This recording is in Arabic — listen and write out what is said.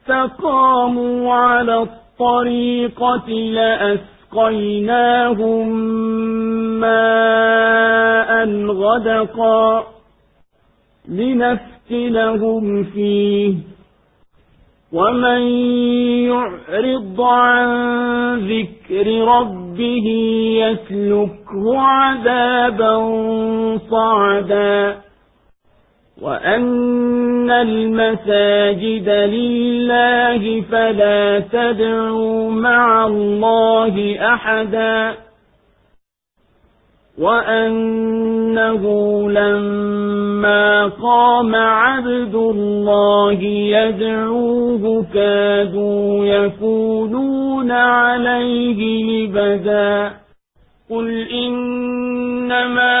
استقاموا على الطريقة لأسقيناهم ماء غدقا لنفتنهم فيه. ومن يعرض عن ذكر ربه يسلكه عذابا صعدا. وأن المساجد لله فلا تدعوا مع الله أحدا وأنه لما قام عبد الله يدعوه كادوا يكونون عليه لبدا قل إنما